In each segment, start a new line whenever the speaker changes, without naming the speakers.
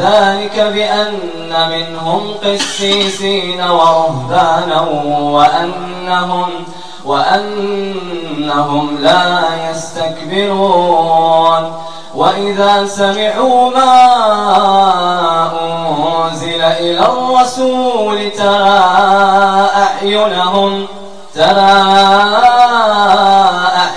ذلك بأن منهم قسيسين ورهبانا وأنهم وأنهم لا يستكبرون. وإذا سمعوا ما أنزل إلى الرسول ترى أعينهم ترى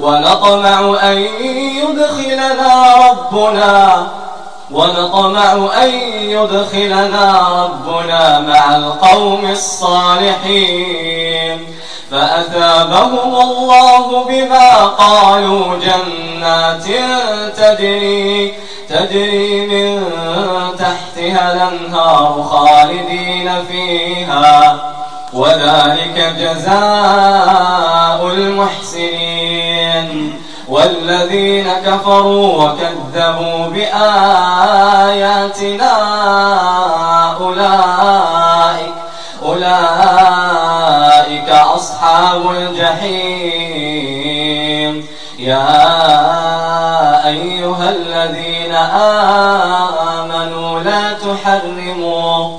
ونطمع أن يدخلنا ربنا ونطمع أن يدخلنا ربنا مع القوم الصالحين. فأثابهم الله بما قالوا جنات تجري تجري من تحتها الأنهار خالدين فيها. وذلك جزاء المحسنين والذين كفروا وكذبوا بآياتنا أولئك أولئك أصحاب الجحيم. يا أيها الذين آمنوا لا تحرموا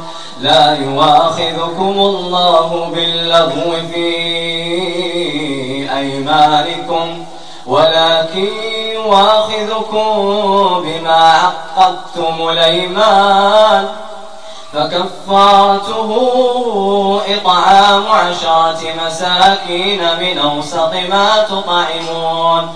لا يواخذكم الله باللغو في أيمانكم ولكن يواخذكم بما عقدتم الأيمان. فكفارته إطعام عشرة مساكين من أوسط ما تطعمون.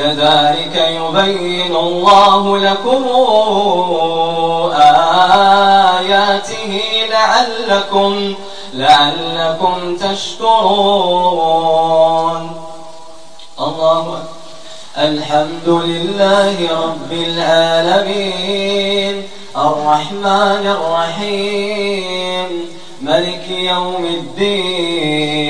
كذلك يبين الله لكم آياته لعلكم لعلكم تشكرون. الله الحمد لله رب العالمين. الرحمن الرحيم. ملك يوم الدين.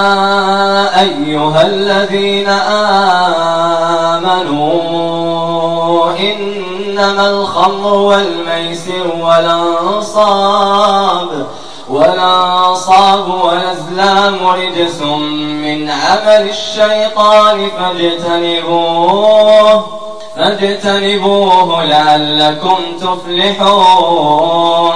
أيها الذين آمنوا إنما الخمر والميسر والأنصاب والأنصاب والأزلام رجس من عمل الشيطان فاجتنبوه فاجتنبوه لعلكم تفلحون.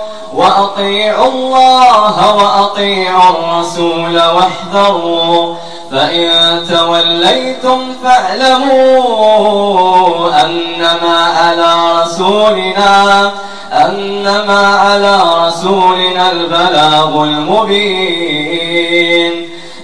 وأطيعوا الله وأطيعوا الرسول واحذروا فإن توليتم فاعلموا أنما على رسولنا أنما على رسولنا البلاغ المبين.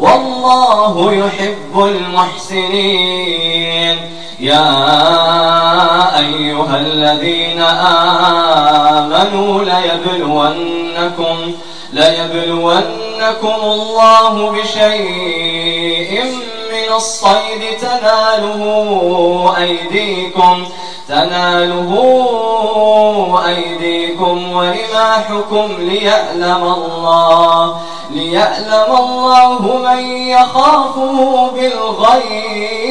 والله يحب المحسنين. يا أيها الذين آمنوا ليبلونكم ليبلونكم الله بشيء من الصيد تناله أيديكم. تناله أيديكم ورماحكم ليعلم الله ليعلم الله من يخافه بالغيب.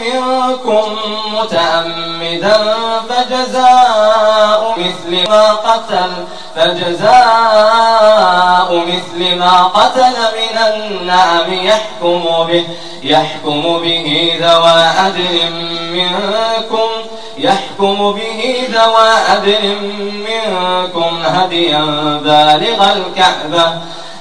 منكم متعمدا فجزاء مثل ما قتل فجزاء مثل ما قتل من النعم يحكم به يحكم به ذوى عدل منكم يحكم به ذوى عدل منكم هديا بالغ الكعبة.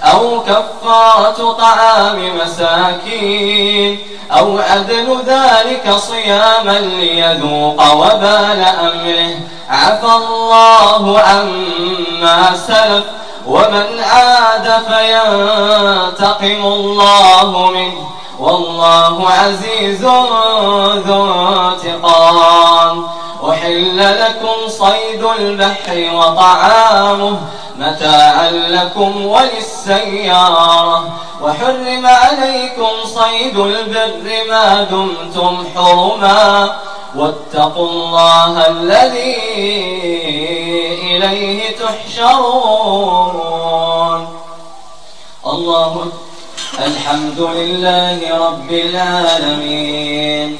أو كفارة طعام مساكين أو عدل ذلك صياما ليذوق وبال أمره عفى الله عما سلف ومن عاد فينتقم الله منه والله عزيز ذو انتقام أحل لكم صيد البحر وطعامه متاعا لكم وللسيارة. وحرم عليكم صيد البر ما دمتم حرما. واتقوا الله الذي إليه تحشرون. الله الحمد لله رب العالمين.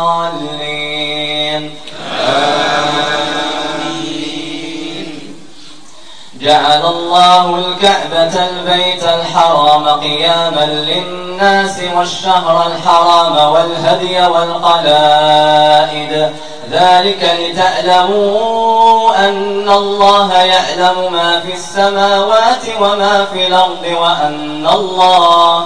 جعل الله الكعبة البيت الحرام قياما للناس والشهر الحرام والهدي والقلائد. ذلك لتعلموا أن الله يعلم ما في السماوات وما في الأرض وأن الله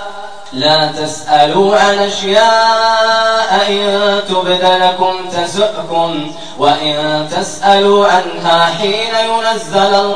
لا تسألوا عن أشياء إن تبد لكم تسؤكم وإن تسألوا عنها حين ينزل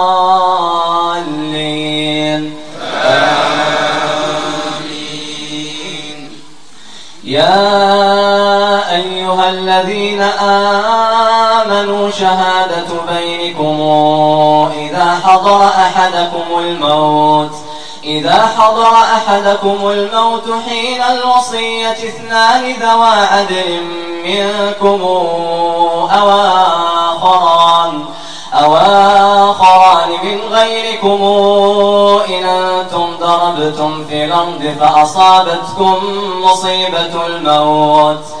شهادة بينكم إذا حضر أحدكم الموت إذا حضر أحدكم الموت حين الوصية اثنان ذوى عدل منكم أواخران أواخران من غيركم إن أنتم ضربتم في الأرض فأصابتكم مصيبة الموت.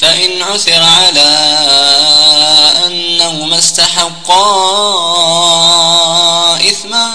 فإن عثر على أنهما استحقا إثما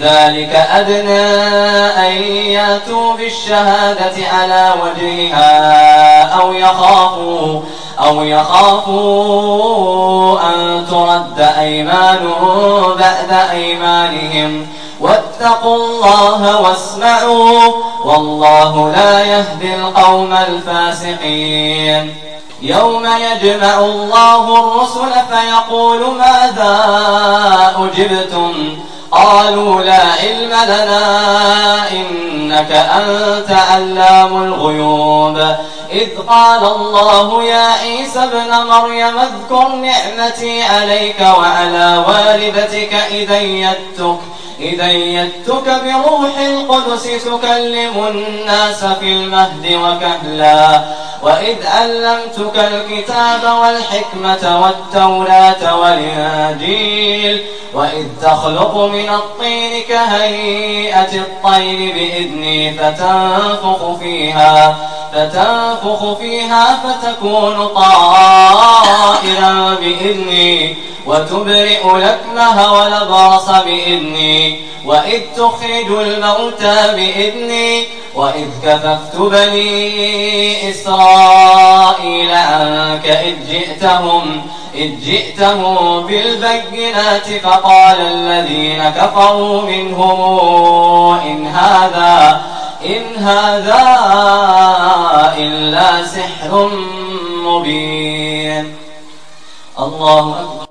ذلك أدنى أن يأتوا بالشهادة على وجهها أو يخافوا أو يخافوا أن ترد أيمان بعد أيمانهم. واتقوا الله واسمعوا والله لا يهدي القوم الفاسقين. يوم يجمع الله الرسل فيقول ماذا أجبتم؟ قالوا لا علم لنا إنك أنت علام الغيوب. إذ قال الله يا عيسى ابن مريم اذكر نعمتي عليك وعلى والدتك إذا يدتك إذا يدتك بروح القدس تكلم الناس في المهد وكهلا. وإذ ألمتك الكتاب والحكمة والتوراة والإنجيل وإذ تخلق من الطين كهيئة الطير بإذني فتنفخ فيها فتنفخ فيها فتكون طائرا بإذني وتبرئ لكمها ولبرص بإذني وإذ تخرج الموتى بإذني وإذ كففت بني إسرائيل عنك إذ جئتهم إذ جئتهم بالبينات فقال الذين كفروا منهم إن هذا إن هذا إلا سحر مبين. الله أكبر.